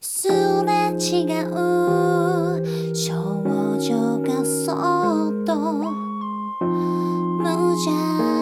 すれ違う。少女がそっと無邪気